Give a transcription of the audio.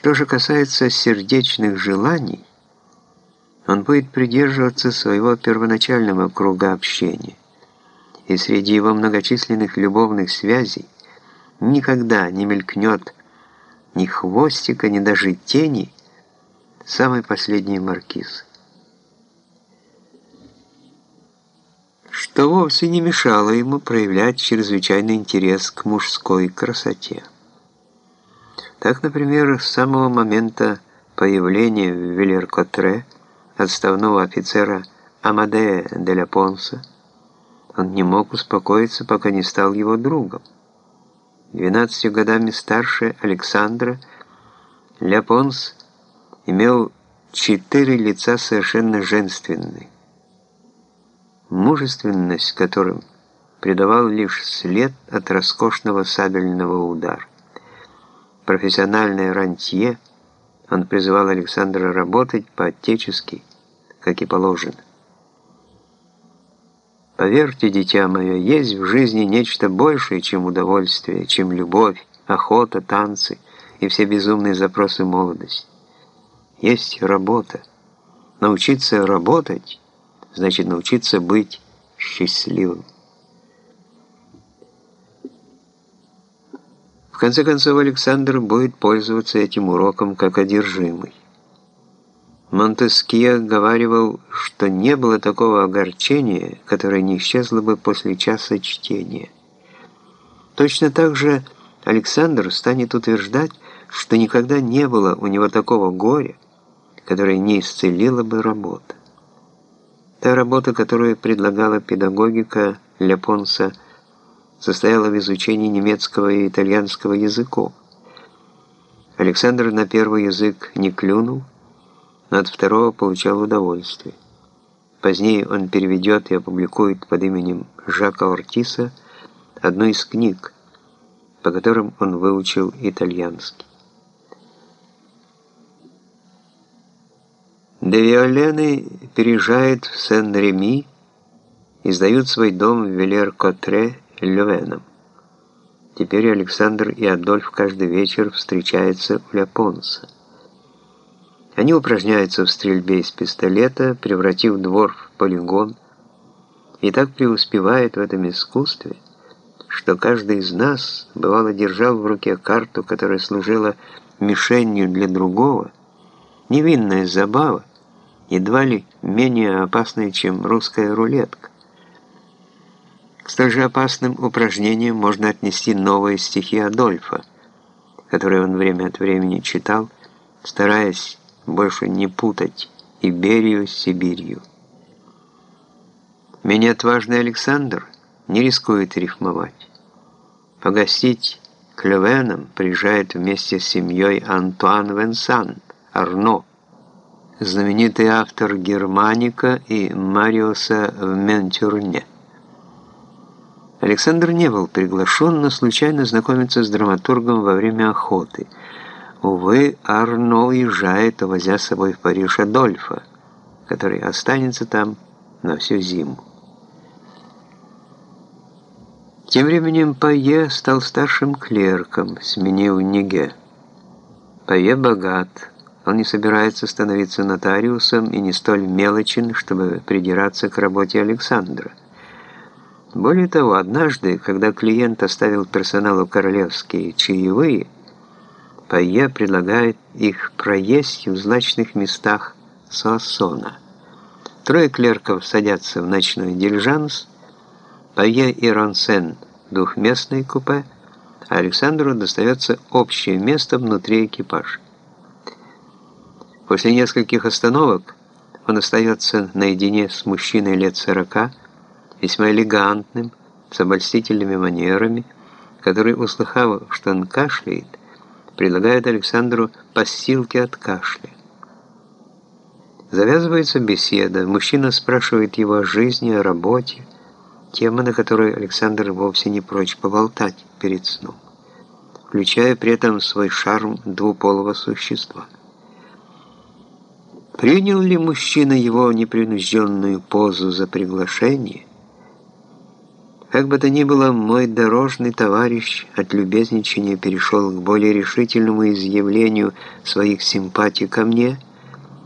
Что же касается сердечных желаний, он будет придерживаться своего первоначального круга общения, и среди его многочисленных любовных связей никогда не мелькнет ни хвостика, ни даже тени самой последней маркизы. Что вовсе не мешало ему проявлять чрезвычайный интерес к мужской красоте. Так, например, с самого момента появления в Вильер-Котре отставного офицера Амадея де ля Понса он не мог успокоиться, пока не стал его другом. Двенадцатью годами старше Александра, Ля Понс имел четыре лица совершенно женственные, мужественность которым придавал лишь след от роскошного сабельного удара профессиональное рантье, он призывал Александра работать по-отечески, как и положено. Поверьте, дитя мое, есть в жизни нечто большее, чем удовольствие, чем любовь, охота, танцы и все безумные запросы молодости. Есть работа. Научиться работать значит научиться быть счастливым. Конце концов, Александр будет пользоваться этим уроком как одержимый. Монтескье говаривал, что не было такого огорчения, которое не исчезло бы после часа чтения. Точно так же Александр станет утверждать, что никогда не было у него такого горя, которое не исцелила бы работа. Та работа, которую предлагала педагогика Ляпонса – состояла в изучении немецкого и итальянского языков. Александр на первый язык не клюнул, но от второго получал удовольствие. Позднее он переведет и опубликует под именем Жака Ортиса одну из книг, по которым он выучил итальянский. Де Виолены переезжает в Сен-Реми и сдают свой дом в Велер-Котре Львеном. Теперь Александр и Адольф каждый вечер встречаются у Ляпонса. Они упражняются в стрельбе из пистолета, превратив двор в полигон, и так преуспевают в этом искусстве, что каждый из нас, бывало, держал в руке карту, которая служила мишенью для другого, невинная забава, едва ли менее опасная, чем русская рулетка. Столь же опасным упражнениям можно отнести новые стихи Адольфа, которые он время от времени читал, стараясь больше не путать Иберию с Сибирью. Менее отважный Александр не рискует рифмовать. Погостить к Левенам приезжает вместе с семьей Антуан Венсан, Арно, знаменитый автор Германика и Мариуса в Ментюрне. Александр не был приглашен, но случайно знакомится с драматургом во время охоты. Увы, Арно уезжает, увозя с собой в Париж Адольфа, который останется там на всю зиму. Тем временем Пайе стал старшим клерком, сменив Ниге. Пайе богат, он не собирается становиться нотариусом и не столь мелочен, чтобы придираться к работе Александра. Более того, однажды, когда клиент оставил персоналу королевские чаевые, Пайе предлагает их проесть в злачных местах Суассона. Трое клерков садятся в ночной дилижанс, Пайе и Ронсен – двухместное купе, а Александру достается общее место внутри экипажа. После нескольких остановок он остается наедине с мужчиной лет сорока, весьма элегантным, с обольстительными манерами, который, услыхав, что он кашляет, предлагает Александру постилки от кашля. Завязывается беседа, мужчина спрашивает его о жизни, о работе, тема, на которой Александр вовсе не прочь поболтать перед сном, включая при этом свой шарм двуполого существа. Принял ли мужчина его непринужденную позу за приглашение, Как бы то ни было, мой дорожный товарищ от любезничания перешел к более решительному изъявлению своих симпатий ко мне –